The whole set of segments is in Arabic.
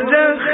زوجها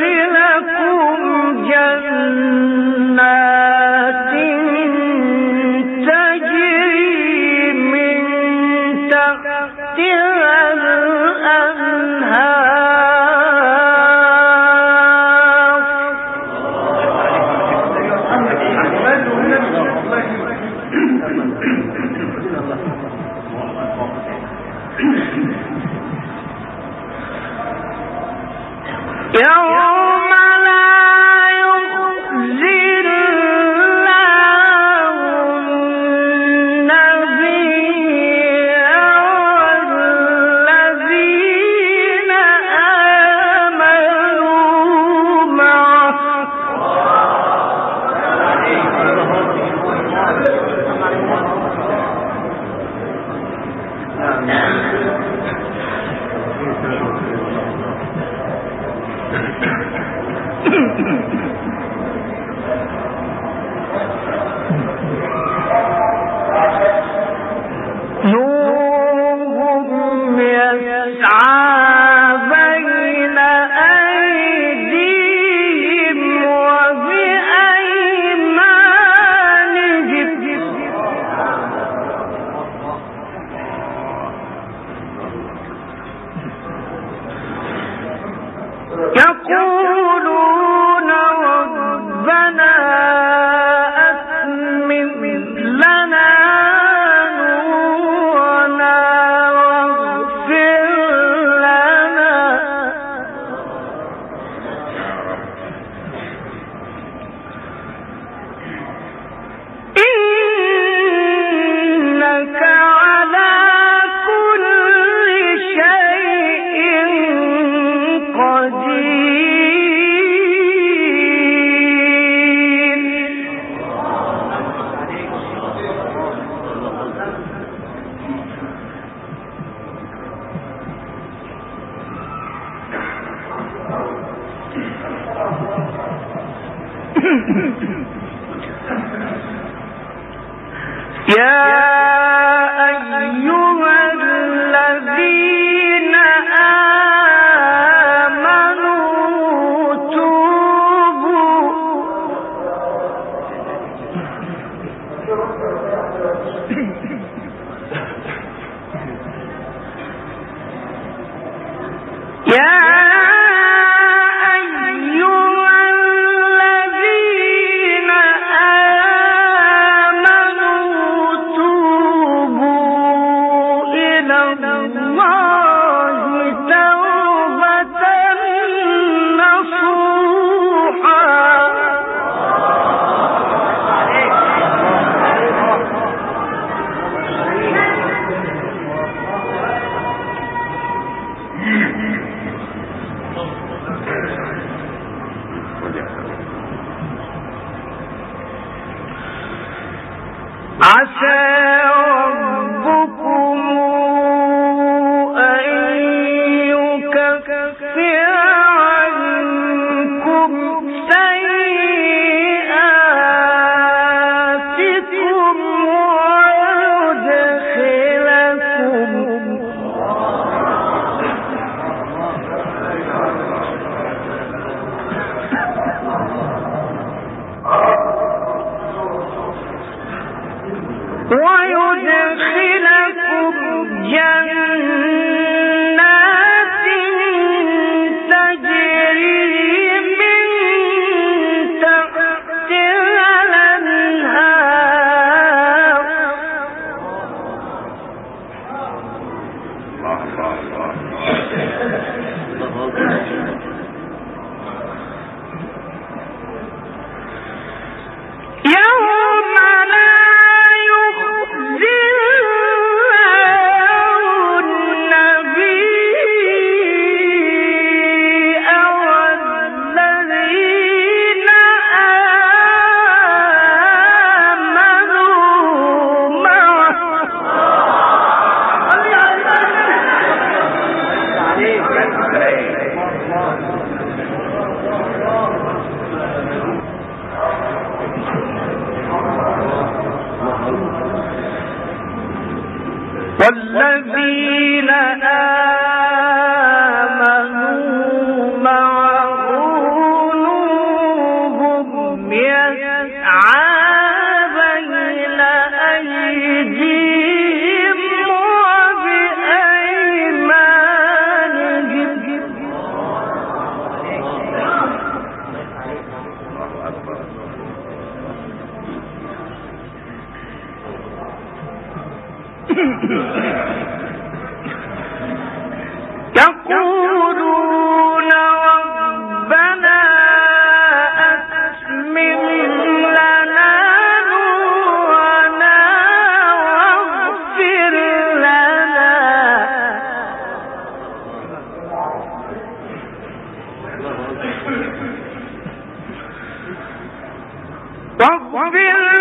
واغفر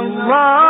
الله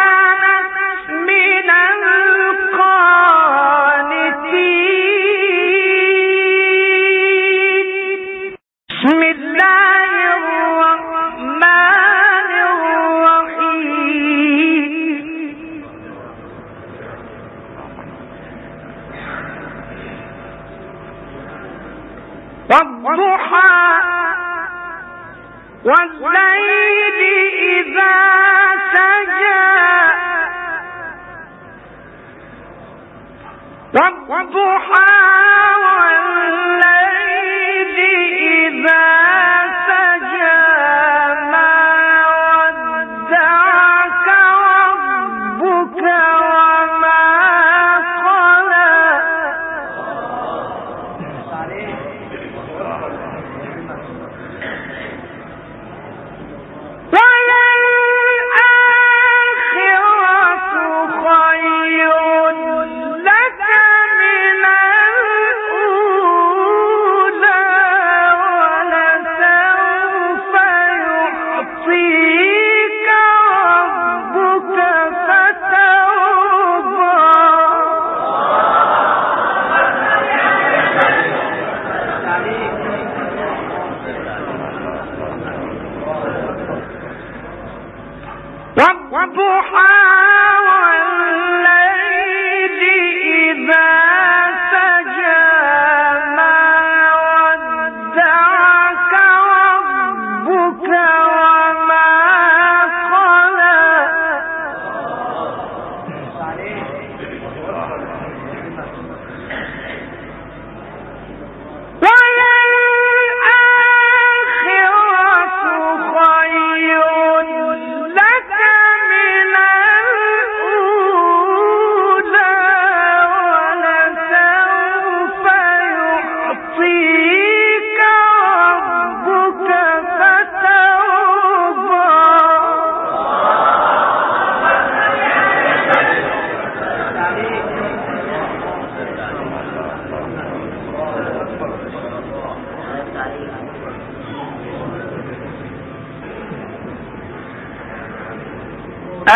والليل إذا سجى. والضحى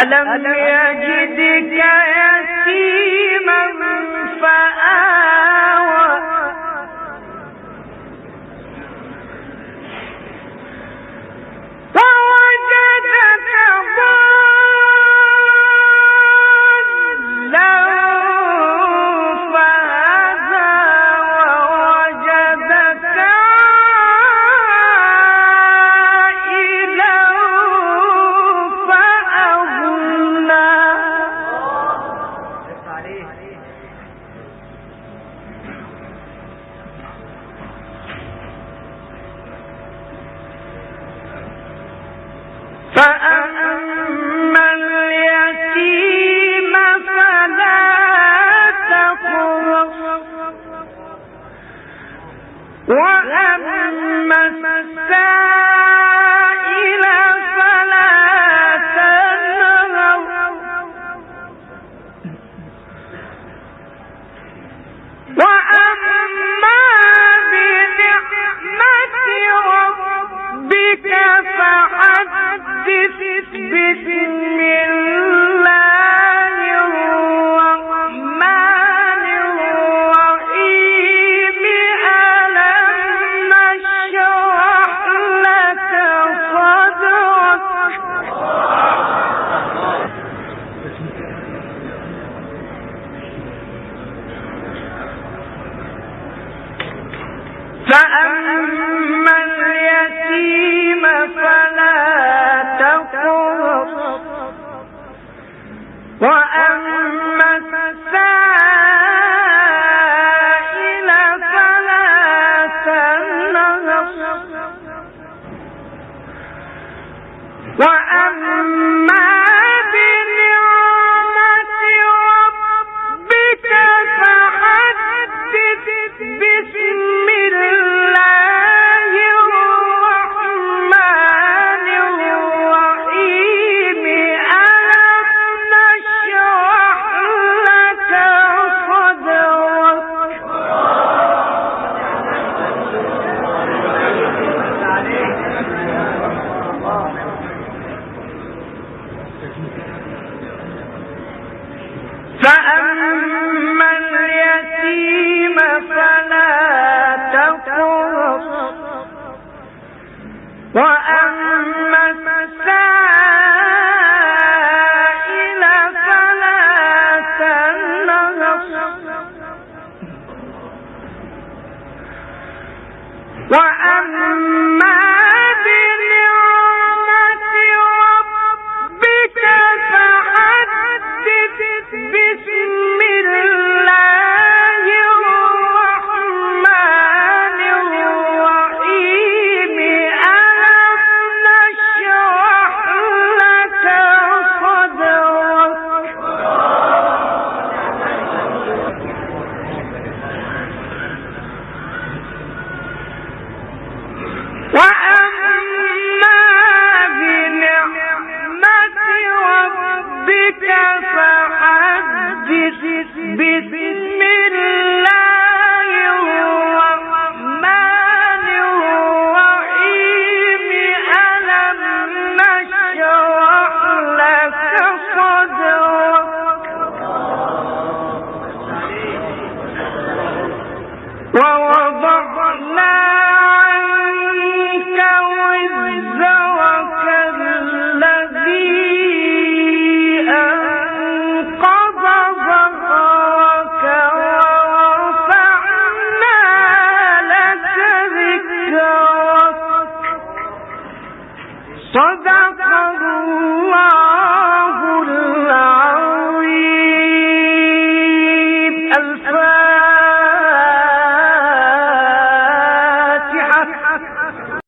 ألم فحدث